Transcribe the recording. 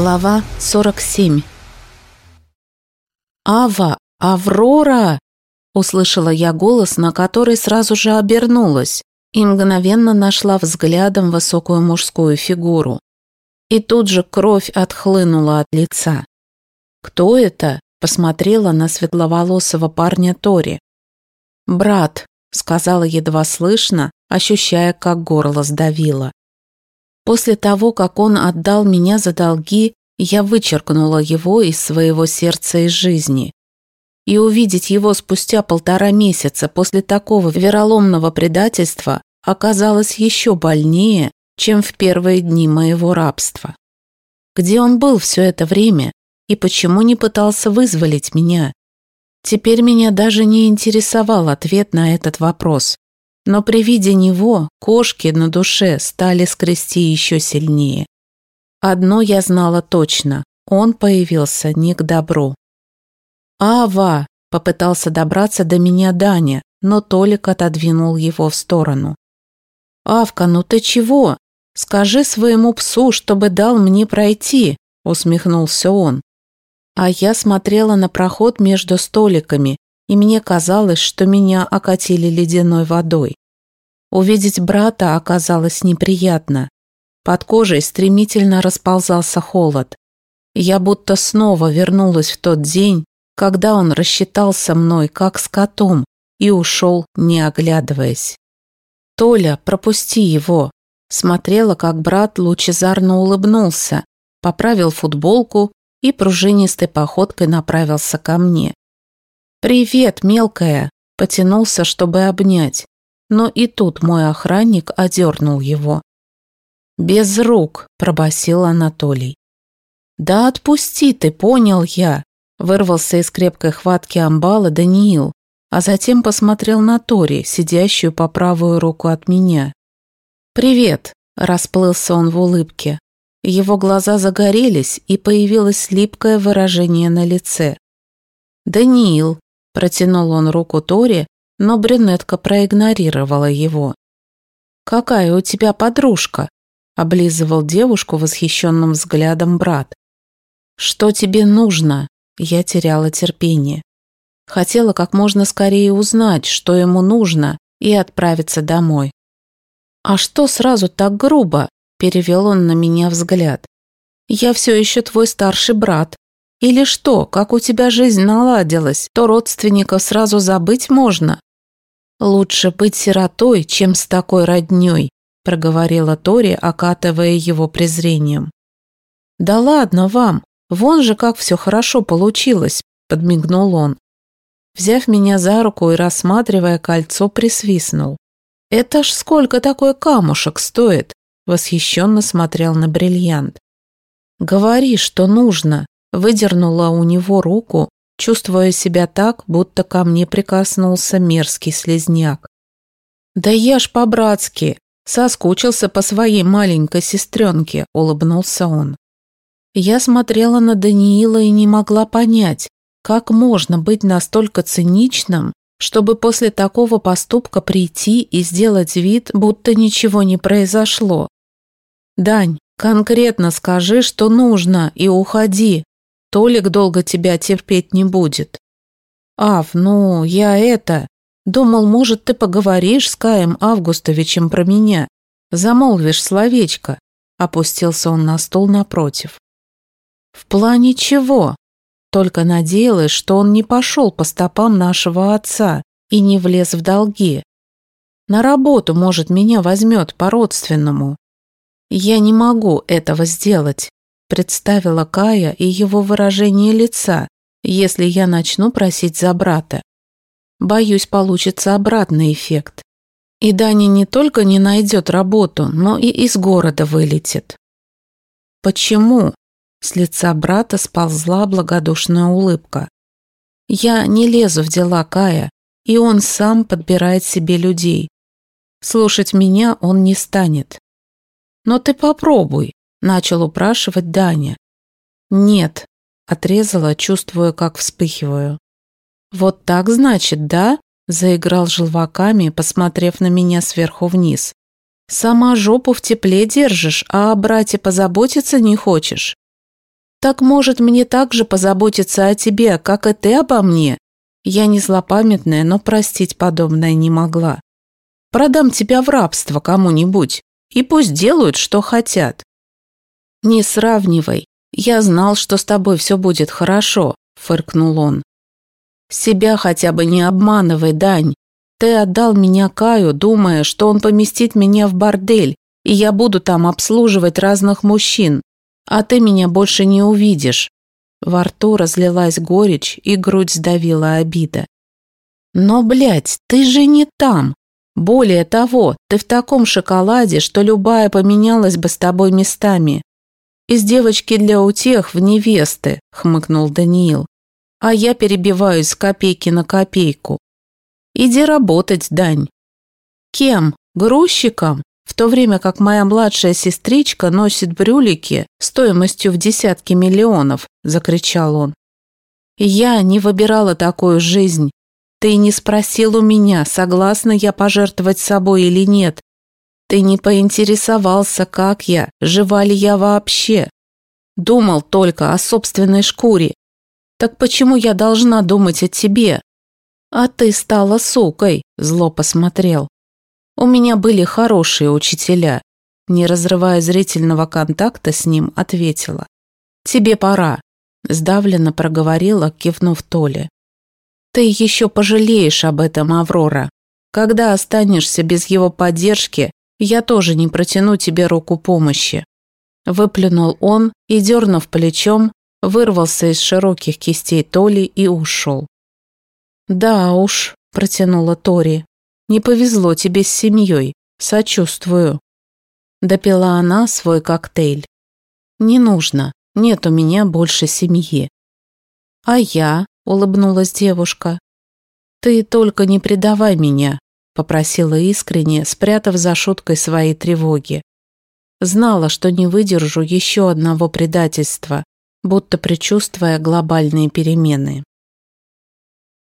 Глава 47 «Ава! Аврора!» Услышала я голос, на который сразу же обернулась и мгновенно нашла взглядом высокую мужскую фигуру. И тут же кровь отхлынула от лица. «Кто это?» – посмотрела на светловолосого парня Тори. «Брат», – сказала едва слышно, ощущая, как горло сдавило. После того, как он отдал меня за долги, я вычеркнула его из своего сердца и жизни. И увидеть его спустя полтора месяца после такого вероломного предательства оказалось еще больнее, чем в первые дни моего рабства. Где он был все это время и почему не пытался вызволить меня? Теперь меня даже не интересовал ответ на этот вопрос. Но при виде него кошки на душе стали скрести еще сильнее. Одно я знала точно – он появился не к добру. «Ава!» – попытался добраться до меня Даня, но Толик отодвинул его в сторону. «Авка, ну ты чего? Скажи своему псу, чтобы дал мне пройти!» – усмехнулся он. А я смотрела на проход между столиками, и мне казалось, что меня окатили ледяной водой. Увидеть брата оказалось неприятно. Под кожей стремительно расползался холод. Я будто снова вернулась в тот день, когда он рассчитался мной, как с котом, и ушел, не оглядываясь. «Толя, пропусти его!» Смотрела, как брат лучезарно улыбнулся, поправил футболку и пружинистой походкой направился ко мне. «Привет, мелкая!» Потянулся, чтобы обнять, но и тут мой охранник одернул его. «Без рук!» – пробасил Анатолий. «Да отпусти ты, понял я!» – вырвался из крепкой хватки амбала Даниил, а затем посмотрел на Тори, сидящую по правую руку от меня. «Привет!» – расплылся он в улыбке. Его глаза загорелись, и появилось липкое выражение на лице. «Даниил», – протянул он руку Тори, но брюнетка проигнорировала его. «Какая у тебя подружка?» – облизывал девушку восхищенным взглядом брат. «Что тебе нужно?» – я теряла терпение. Хотела как можно скорее узнать, что ему нужно, и отправиться домой. «А что сразу так грубо?» Перевел он на меня взгляд. «Я все еще твой старший брат. Или что, как у тебя жизнь наладилась, то родственников сразу забыть можно?» «Лучше быть сиротой, чем с такой роднёй», проговорила Тори, окатывая его презрением. «Да ладно вам, вон же как все хорошо получилось», подмигнул он. Взяв меня за руку и рассматривая кольцо, присвистнул. «Это ж сколько такой камушек стоит?» восхищенно смотрел на бриллиант. «Говори, что нужно», выдернула у него руку, чувствуя себя так, будто ко мне прикоснулся мерзкий слезняк. «Да я ж по-братски, соскучился по своей маленькой сестренке», улыбнулся он. Я смотрела на Даниила и не могла понять, как можно быть настолько циничным, чтобы после такого поступка прийти и сделать вид, будто ничего не произошло. «Дань, конкретно скажи, что нужно, и уходи. Толик долго тебя терпеть не будет». «Ав, ну, я это...» Думал, может, ты поговоришь с Каем Августовичем про меня. Замолвишь словечко. Опустился он на стул напротив. В плане чего? Только надеялась, что он не пошел по стопам нашего отца и не влез в долги. На работу, может, меня возьмет по-родственному. «Я не могу этого сделать», – представила Кая и его выражение лица, если я начну просить за брата. Боюсь, получится обратный эффект. И Дани не только не найдет работу, но и из города вылетит. «Почему?» – с лица брата сползла благодушная улыбка. «Я не лезу в дела Кая, и он сам подбирает себе людей. Слушать меня он не станет. «Но ты попробуй», – начал упрашивать Даня. «Нет», – отрезала, чувствуя, как вспыхиваю. «Вот так, значит, да?» – заиграл желваками, посмотрев на меня сверху вниз. «Сама жопу в тепле держишь, а о брате позаботиться не хочешь?» Так может мне также позаботиться о тебе, как и ты обо мне? Я не злопамятная, но простить подобное не могла. Продам тебя в рабство кому-нибудь, и пусть делают, что хотят. Не сравнивай. Я знал, что с тобой все будет хорошо, фыркнул он. Себя хотя бы не обманывай, Дань. Ты отдал меня Каю, думая, что он поместит меня в бордель, и я буду там обслуживать разных мужчин, а ты меня больше не увидишь». Во рту разлилась горечь, и грудь сдавила обида. «Но, блядь, ты же не там. Более того, ты в таком шоколаде, что любая поменялась бы с тобой местами. Из девочки для утех в невесты», — хмыкнул Даниил. «А я перебиваюсь с копейки на копейку. Иди работать, Дань». «Кем? Грузчиком?» в то время как моя младшая сестричка носит брюлики стоимостью в десятки миллионов», – закричал он. «Я не выбирала такую жизнь. Ты не спросил у меня, согласна я пожертвовать собой или нет. Ты не поинтересовался, как я, жива ли я вообще. Думал только о собственной шкуре. Так почему я должна думать о тебе? А ты стала сукой, зло посмотрел. У меня были хорошие учителя. Не разрывая зрительного контакта с ним, ответила. «Тебе пора», – сдавленно проговорила, кивнув Толе. «Ты еще пожалеешь об этом, Аврора. Когда останешься без его поддержки, я тоже не протяну тебе руку помощи». Выплюнул он и, дернув плечом, вырвался из широких кистей Толи и ушел. «Да уж», – протянула Тори, не повезло тебе с семьей. Сочувствую». Допила она свой коктейль. «Не нужно. Нет у меня больше семьи». «А я?» – улыбнулась девушка. «Ты только не предавай меня», – попросила искренне, спрятав за шуткой свои тревоги. Знала, что не выдержу еще одного предательства, будто предчувствуя глобальные перемены.